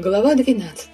Глава 12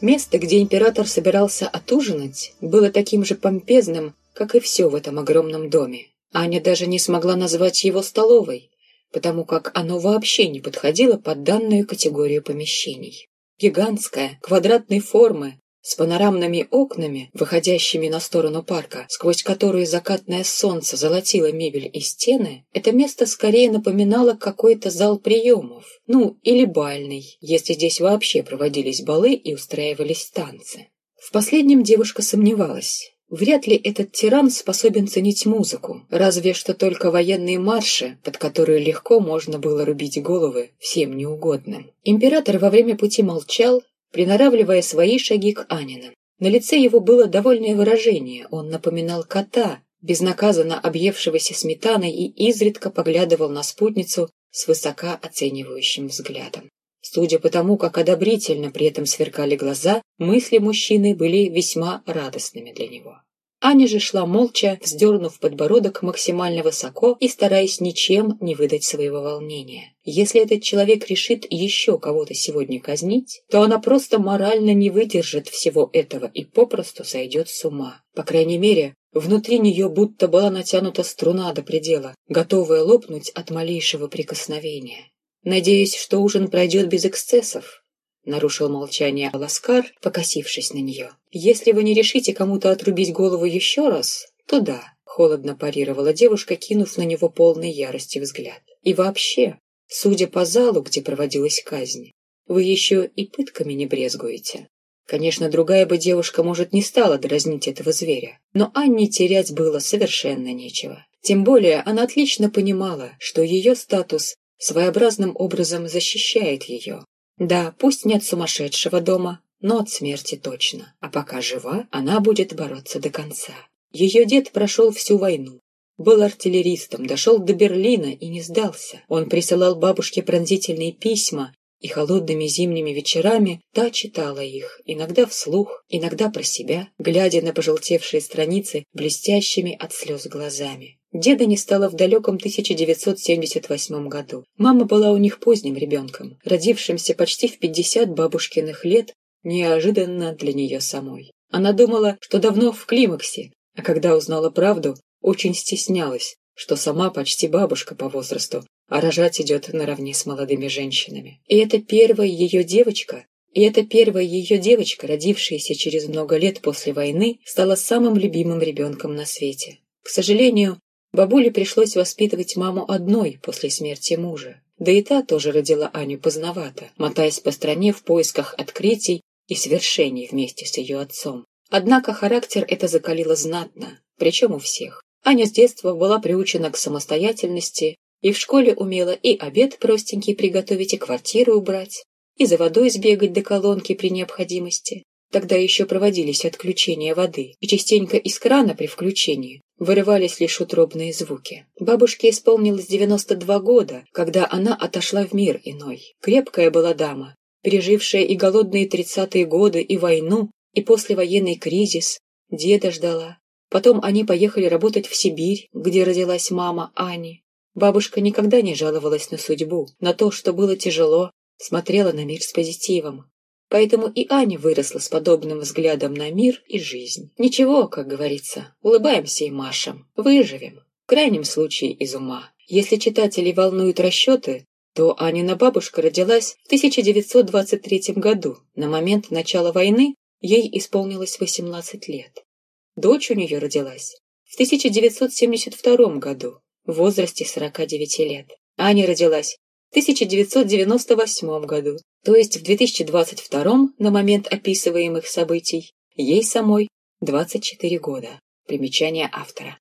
Место, где император собирался отужинать, было таким же помпезным, как и все в этом огромном доме. Аня даже не смогла назвать его столовой, потому как оно вообще не подходило под данную категорию помещений. Гигантская, квадратной формы, с панорамными окнами, выходящими на сторону парка, сквозь которые закатное солнце золотило мебель и стены, это место скорее напоминало какой-то зал приемов, ну, или бальный, если здесь вообще проводились балы и устраивались танцы. В последнем девушка сомневалась. Вряд ли этот тиран способен ценить музыку, разве что только военные марши, под которые легко можно было рубить головы всем неугодным. Император во время пути молчал, приноравливая свои шаги к Анинам. На лице его было довольное выражение, он напоминал кота, безнаказанно объевшегося сметаной и изредка поглядывал на спутницу с высока оценивающим взглядом. Судя по тому, как одобрительно при этом сверкали глаза, мысли мужчины были весьма радостными для него. Аня же шла молча, вздернув подбородок максимально высоко и стараясь ничем не выдать своего волнения. Если этот человек решит еще кого-то сегодня казнить, то она просто морально не выдержит всего этого и попросту сойдет с ума. По крайней мере, внутри нее будто была натянута струна до предела, готовая лопнуть от малейшего прикосновения. Надеюсь, что ужин пройдет без эксцессов, нарушил молчание Аласкар, покосившись на нее. «Если вы не решите кому-то отрубить голову еще раз, то да», — холодно парировала девушка, кинув на него полный ярости взгляд. «И вообще, судя по залу, где проводилась казнь, вы еще и пытками не брезгуете». Конечно, другая бы девушка, может, не стала дразнить этого зверя, но Анне терять было совершенно нечего. Тем более она отлично понимала, что ее статус своеобразным образом защищает ее, да, пусть нет сумасшедшего дома, но от смерти точно. А пока жива, она будет бороться до конца. Ее дед прошел всю войну. Был артиллеристом, дошел до Берлина и не сдался. Он присылал бабушке пронзительные письма, и холодными зимними вечерами та читала их, иногда вслух, иногда про себя, глядя на пожелтевшие страницы блестящими от слез глазами. Деда не стало в далеком 1978 году. Мама была у них поздним ребенком, родившимся почти в 50 бабушкиных лет, неожиданно для нее самой. Она думала, что давно в климаксе, а когда узнала правду, очень стеснялась, что сама почти бабушка по возрасту, а рожать идет наравне с молодыми женщинами. И это первая ее девочка, и эта первая ее девочка, родившаяся через много лет после войны, стала самым любимым ребенком на свете. К сожалению, Бабуле пришлось воспитывать маму одной после смерти мужа. Да и та тоже родила Аню поздновато, мотаясь по стране в поисках открытий и свершений вместе с ее отцом. Однако характер это закалило знатно, причем у всех. Аня с детства была приучена к самостоятельности и в школе умела и обед простенький приготовить, и квартиру убрать, и за водой сбегать до колонки при необходимости. Тогда еще проводились отключения воды, и частенько из крана при включении вырывались лишь утробные звуки. Бабушке исполнилось 92 года, когда она отошла в мир иной. Крепкая была дама, пережившая и голодные тридцатые годы, и войну, и послевоенный кризис. Деда ждала. Потом они поехали работать в Сибирь, где родилась мама Ани. Бабушка никогда не жаловалась на судьбу, на то, что было тяжело, смотрела на мир с позитивом. Поэтому и Аня выросла с подобным взглядом на мир и жизнь. Ничего, как говорится, улыбаемся и машем, выживем. В крайнем случае из ума. Если читателей волнуют расчеты, то Анина бабушка родилась в 1923 году. На момент начала войны ей исполнилось 18 лет. Дочь у нее родилась в 1972 году, в возрасте 49 лет. Аня родилась 1998 году, то есть в 2022 на момент описываемых событий, ей самой 24 года. Примечание автора.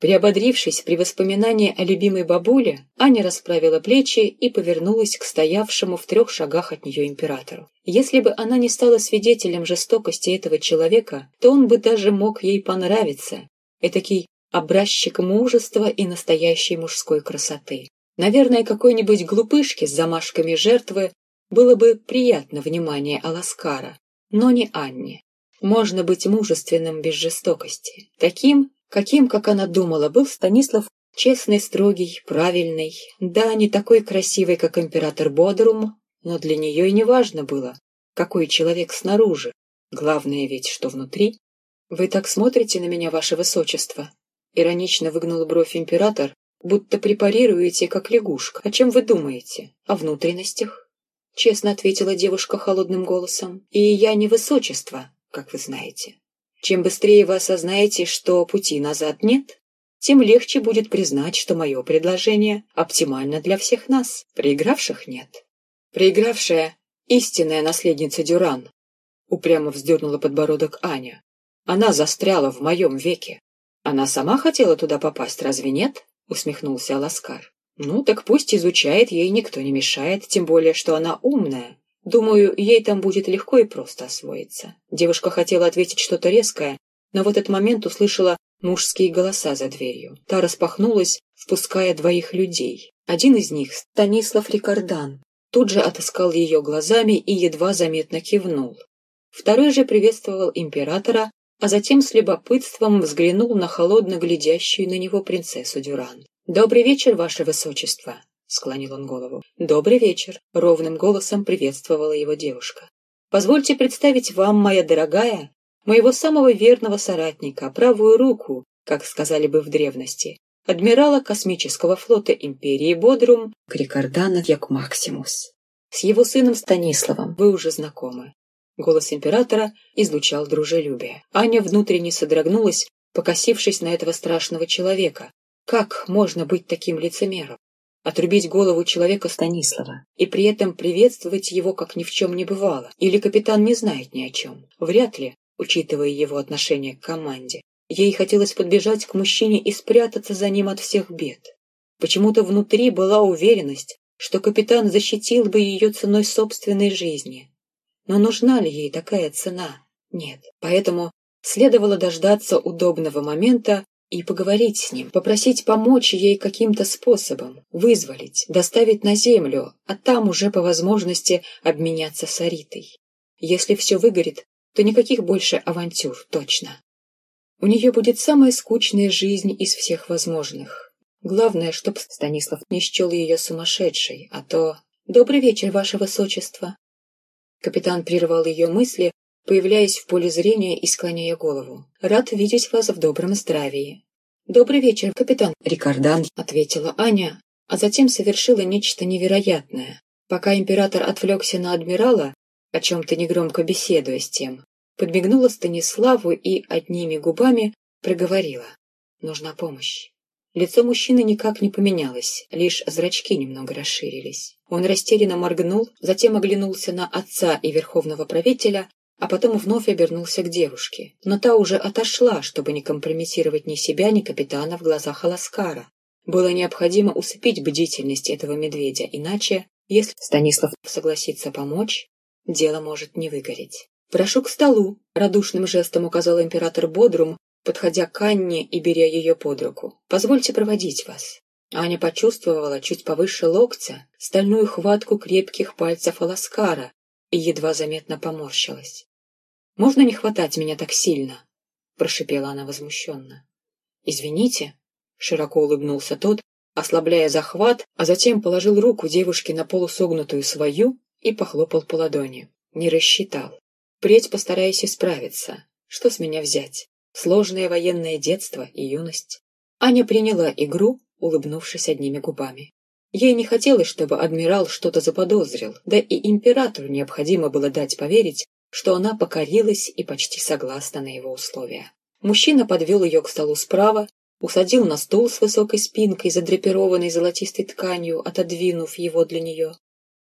Приободрившись при воспоминании о любимой бабуле, Аня расправила плечи и повернулась к стоявшему в трех шагах от нее императору. Если бы она не стала свидетелем жестокости этого человека, то он бы даже мог ей понравиться. Этакий образчик мужества и настоящей мужской красоты. Наверное, какой-нибудь глупышке с замашками жертвы было бы приятно внимание Аласкара, но не Анне. Можно быть мужественным без жестокости. Таким, каким, как она думала, был Станислав Честный, строгий, правильный, да, не такой красивый, как император Бодрум, но для нее и не важно было, какой человек снаружи. Главное ведь, что внутри. «Вы так смотрите на меня, ваше высочество?» Иронично выгнул бровь император, будто препарируете, как лягушка. О чем вы думаете? О внутренностях? Честно ответила девушка холодным голосом. И я не высочество, как вы знаете. Чем быстрее вы осознаете, что пути назад нет, тем легче будет признать, что мое предложение оптимально для всех нас. Проигравших нет. Проигравшая — истинная наследница Дюран. Упрямо вздернула подбородок Аня. Она застряла в моем веке. Она сама хотела туда попасть, разве нет? Усмехнулся Аласкар. Ну, так пусть изучает, ей никто не мешает, тем более, что она умная. Думаю, ей там будет легко и просто освоиться. Девушка хотела ответить что-то резкое, но в этот момент услышала мужские голоса за дверью. Та распахнулась, впуская двоих людей. Один из них, Станислав Рикардан, тут же отыскал ее глазами и едва заметно кивнул. Второй же приветствовал императора, а затем с любопытством взглянул на холодно глядящую на него принцессу Дюран. «Добрый вечер, ваше высочество!» — склонил он голову. «Добрый вечер!» — ровным голосом приветствовала его девушка. «Позвольте представить вам, моя дорогая, моего самого верного соратника, правую руку, как сказали бы в древности, адмирала космического флота империи Бодрум Крикардана Якмаксимус. С его сыном Станиславом вы уже знакомы. Голос императора излучал дружелюбие. Аня внутренне содрогнулась, покосившись на этого страшного человека. Как можно быть таким лицемером? Отрубить голову человека Станислава и при этом приветствовать его, как ни в чем не бывало? Или капитан не знает ни о чем? Вряд ли, учитывая его отношение к команде. Ей хотелось подбежать к мужчине и спрятаться за ним от всех бед. Почему-то внутри была уверенность, что капитан защитил бы ее ценой собственной жизни. Но нужна ли ей такая цена? Нет. Поэтому следовало дождаться удобного момента и поговорить с ним, попросить помочь ей каким-то способом, вызволить, доставить на землю, а там уже по возможности обменяться с Аритой. Если все выгорит, то никаких больше авантюр, точно. У нее будет самая скучная жизнь из всех возможных. Главное, чтоб Станислав не счел ее сумасшедшей, а то... «Добрый вечер, ваше высочество!» Капитан прервал ее мысли, появляясь в поле зрения и склоняя голову. «Рад видеть вас в добром здравии». «Добрый вечер, капитан Рикардан», — ответила Аня, а затем совершила нечто невероятное. Пока император отвлекся на адмирала, о чем-то негромко беседуя с тем, подмигнула Станиславу и одними губами проговорила. «Нужна помощь». Лицо мужчины никак не поменялось, лишь зрачки немного расширились. Он растерянно моргнул, затем оглянулся на отца и верховного правителя, а потом вновь обернулся к девушке. Но та уже отошла, чтобы не компрометировать ни себя, ни капитана в глазах Аласкара. Было необходимо усыпить бдительность этого медведя, иначе, если Станислав согласится помочь, дело может не выгореть. «Прошу к столу», — радушным жестом указал император Бодрум, подходя к Анне и беря ее под руку. «Позвольте проводить вас». Аня почувствовала чуть повыше локтя стальную хватку крепких пальцев Аласкара и едва заметно поморщилась. «Можно не хватать меня так сильно?» — прошипела она возмущенно. «Извините», — широко улыбнулся тот, ослабляя захват, а затем положил руку девушке на полусогнутую свою и похлопал по ладони. Не рассчитал. Впредь постараюсь исправиться. Что с меня взять? Сложное военное детство и юность. Аня приняла игру, улыбнувшись одними губами. Ей не хотелось, чтобы адмирал что-то заподозрил, да и императору необходимо было дать поверить, что она покорилась и почти согласна на его условия. Мужчина подвел ее к столу справа, усадил на стул с высокой спинкой, задрапированной золотистой тканью, отодвинув его для нее,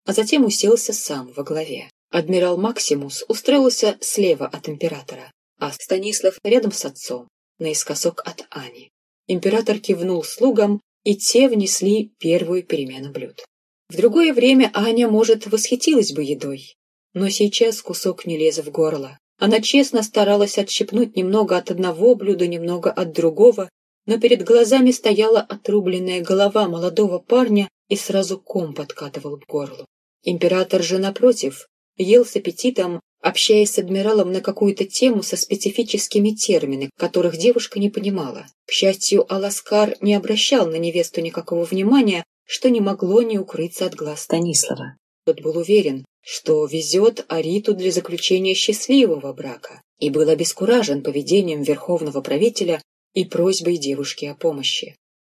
а затем уселся сам во главе. Адмирал Максимус устроился слева от императора, а Станислав рядом с отцом, наискосок от Ани. Император кивнул слугам, и те внесли первую перемену блюд. В другое время Аня, может, восхитилась бы едой, но сейчас кусок не лез в горло. Она честно старалась отщипнуть немного от одного блюда, немного от другого, но перед глазами стояла отрубленная голова молодого парня и сразу ком подкатывал к горлу. Император же, напротив, ел с аппетитом, общаясь с адмиралом на какую-то тему со специфическими терминами, которых девушка не понимала. К счастью, Аласкар не обращал на невесту никакого внимания, что не могло не укрыться от глаз Станислава. Тот был уверен, что везет Ариту для заключения счастливого брака, и был обескуражен поведением верховного правителя и просьбой девушки о помощи.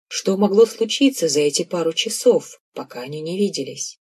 Что могло случиться за эти пару часов, пока они не виделись?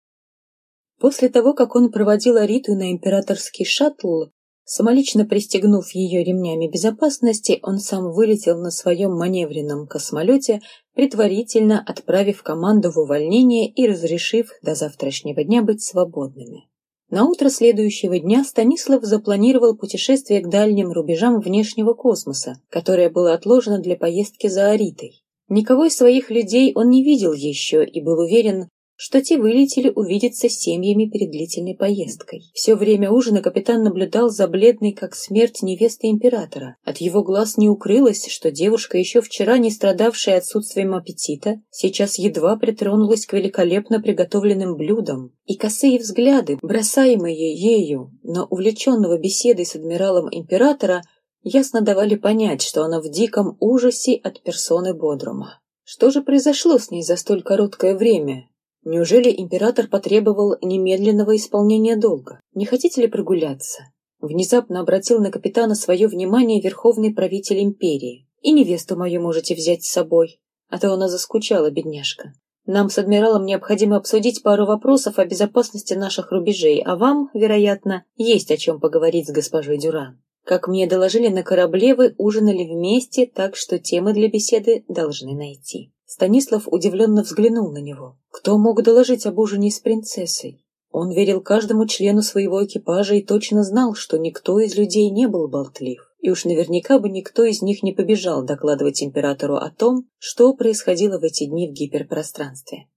После того, как он проводил Ариту на императорский шаттл, самолично пристегнув ее ремнями безопасности, он сам вылетел на своем маневренном космолете, предварительно отправив команду в увольнение и разрешив до завтрашнего дня быть свободными. На утро следующего дня Станислав запланировал путешествие к дальним рубежам внешнего космоса, которое было отложено для поездки за Аритой. Никого из своих людей он не видел еще и был уверен, что те вылетели увидеться с семьями перед длительной поездкой. Все время ужина капитан наблюдал за бледной, как смерть, невесты императора. От его глаз не укрылось, что девушка, еще вчера не страдавшая отсутствием аппетита, сейчас едва притронулась к великолепно приготовленным блюдам. И косые взгляды, бросаемые ею на увлеченного беседой с адмиралом императора, ясно давали понять, что она в диком ужасе от персоны Бодрума. Что же произошло с ней за столь короткое время? Неужели император потребовал немедленного исполнения долга? Не хотите ли прогуляться? Внезапно обратил на капитана свое внимание верховный правитель империи. И невесту мою можете взять с собой, а то она заскучала, бедняжка. Нам с адмиралом необходимо обсудить пару вопросов о безопасности наших рубежей, а вам, вероятно, есть о чем поговорить с госпожой Дюран. Как мне доложили, на корабле вы ужинали вместе, так что темы для беседы должны найти. Станислав удивленно взглянул на него. Кто мог доложить об ужине с принцессой? Он верил каждому члену своего экипажа и точно знал, что никто из людей не был болтлив. И уж наверняка бы никто из них не побежал докладывать императору о том, что происходило в эти дни в гиперпространстве.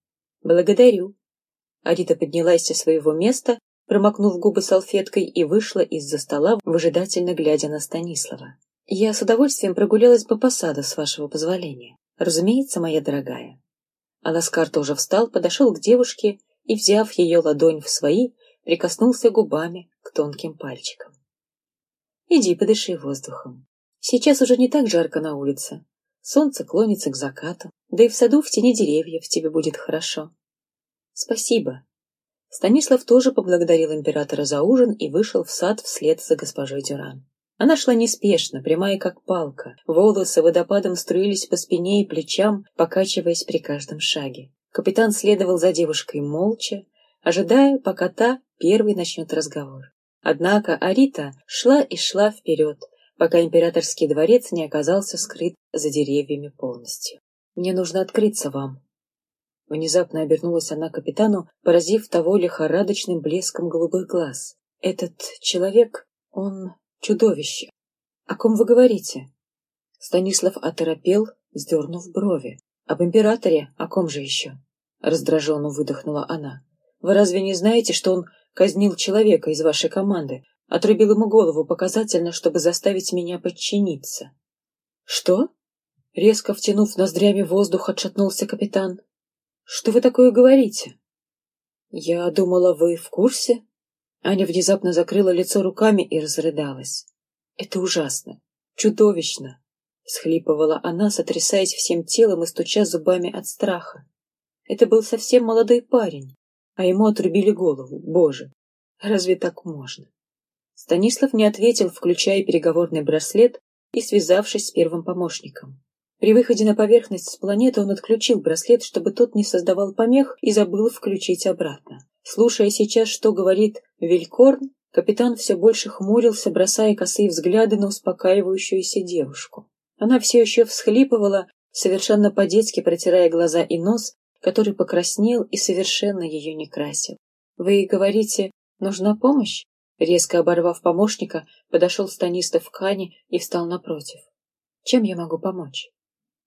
«Благодарю». Арита поднялась со своего места, промокнув губы салфеткой, и вышла из-за стола, выжидательно глядя на Станислава. «Я с удовольствием прогулялась по саду, с вашего позволения». «Разумеется, моя дорогая». Аласкар тоже встал, подошел к девушке и, взяв ее ладонь в свои, прикоснулся губами к тонким пальчикам. «Иди, подыши воздухом. Сейчас уже не так жарко на улице. Солнце клонится к закату, да и в саду в тени деревьев тебе будет хорошо». «Спасибо». Станислав тоже поблагодарил императора за ужин и вышел в сад вслед за госпожой Дюран. Она шла неспешно, прямая как палка. Волосы водопадом струились по спине и плечам, покачиваясь при каждом шаге. Капитан следовал за девушкой молча, ожидая, пока та первый начнет разговор. Однако Арита шла и шла вперед, пока императорский дворец не оказался скрыт за деревьями полностью. «Мне нужно открыться вам». Внезапно обернулась она капитану, поразив того лихорадочным блеском голубых глаз. «Этот человек, он чудовище. О ком вы говорите? Станислав оторопел, сдернув брови. Об императоре? О ком же еще? Раздраженно выдохнула она. Вы разве не знаете, что он казнил человека из вашей команды, отрубил ему голову показательно, чтобы заставить меня подчиниться? Что? Резко втянув ноздрями воздух, отшатнулся капитан. Что вы такое говорите? Я думала, вы в курсе? Аня внезапно закрыла лицо руками и разрыдалась. «Это ужасно! Чудовищно!» — схлипывала она, сотрясаясь всем телом и стуча зубами от страха. Это был совсем молодой парень, а ему отрубили голову. Боже, разве так можно? Станислав не ответил, включая переговорный браслет и связавшись с первым помощником. При выходе на поверхность с планеты он отключил браслет, чтобы тот не создавал помех, и забыл включить обратно. Слушая сейчас, что говорит Вилькорн, капитан все больше хмурился, бросая косые взгляды на успокаивающуюся девушку. Она все еще всхлипывала, совершенно по-детски протирая глаза и нос, который покраснел и совершенно ее не красил. «Вы говорите, нужна помощь?» Резко оборвав помощника, подошел Станистов к Ане и встал напротив. «Чем я могу помочь?»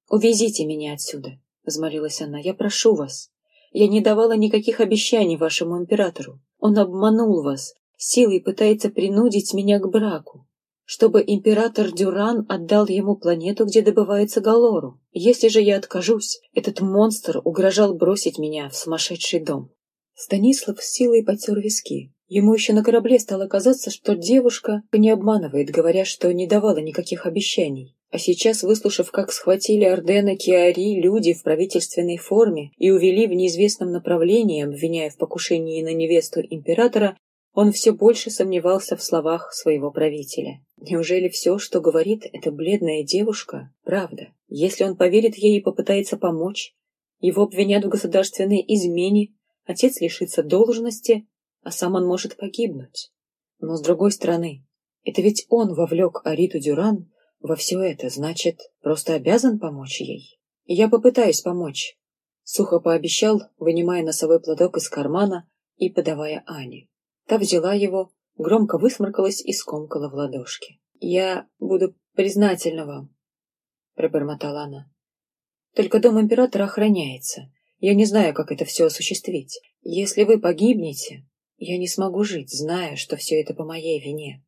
«Увезите меня отсюда», — взмолилась она. «Я прошу вас». Я не давала никаких обещаний вашему императору. Он обманул вас, силой пытается принудить меня к браку, чтобы император Дюран отдал ему планету, где добывается Галору. Если же я откажусь, этот монстр угрожал бросить меня в сумасшедший дом. Станислав с силой потер виски. Ему еще на корабле стало казаться, что девушка не обманывает, говоря, что не давала никаких обещаний. А сейчас, выслушав, как схватили Ордена Киари люди в правительственной форме и увели в неизвестном направлении, обвиняя в покушении на невесту императора, он все больше сомневался в словах своего правителя. Неужели все, что говорит эта бледная девушка, правда? Если он поверит ей и попытается помочь, его обвинят в государственной измене, отец лишится должности, а сам он может погибнуть. Но с другой стороны, это ведь он вовлек Ариту Дюран во все это, значит, просто обязан помочь ей. я попытаюсь помочь. Сухо пообещал, вынимая носовой платок из кармана и подавая Ане. Та взяла его, громко высморкалась и скомкала в ладошки. «Я буду признательна вам», — пробормотала она. «Только дом императора охраняется. Я не знаю, как это все осуществить. Если вы погибнете, я не смогу жить, зная, что все это по моей вине.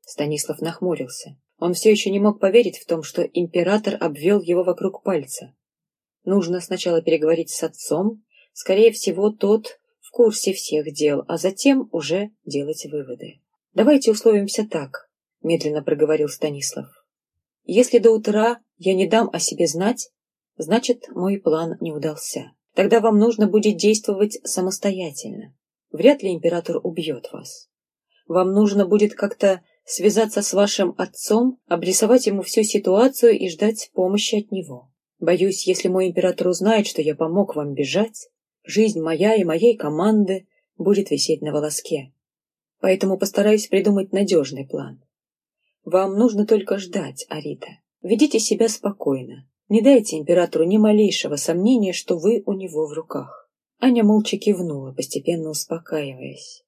Станислав нахмурился. Он все еще не мог поверить в том, что император обвел его вокруг пальца. Нужно сначала переговорить с отцом. Скорее всего, тот в курсе всех дел, а затем уже делать выводы. «Давайте условимся так», — медленно проговорил Станислав. «Если до утра я не дам о себе знать, значит, мой план не удался. Тогда вам нужно будет действовать самостоятельно. Вряд ли император убьет вас. Вам нужно будет как-то связаться с вашим отцом, обрисовать ему всю ситуацию и ждать помощи от него. Боюсь, если мой император узнает, что я помог вам бежать, жизнь моя и моей команды будет висеть на волоске. Поэтому постараюсь придумать надежный план. Вам нужно только ждать, Арита. Ведите себя спокойно. Не дайте императору ни малейшего сомнения, что вы у него в руках. Аня молча кивнула, постепенно успокаиваясь.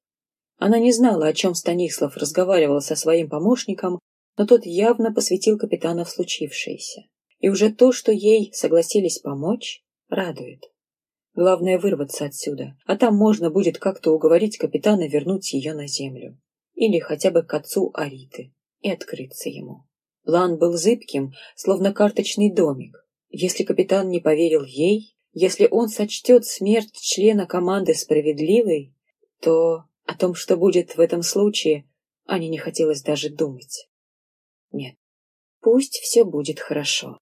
Она не знала, о чем Станислав разговаривал со своим помощником, но тот явно посвятил капитана в случившееся. И уже то, что ей согласились помочь, радует. Главное вырваться отсюда, а там можно будет как-то уговорить капитана вернуть ее на землю. Или хотя бы к отцу Ариты и открыться ему. План был зыбким, словно карточный домик. Если капитан не поверил ей, если он сочтет смерть члена команды справедливой, то о том, что будет в этом случае, Ане не хотелось даже думать. Нет, пусть все будет хорошо.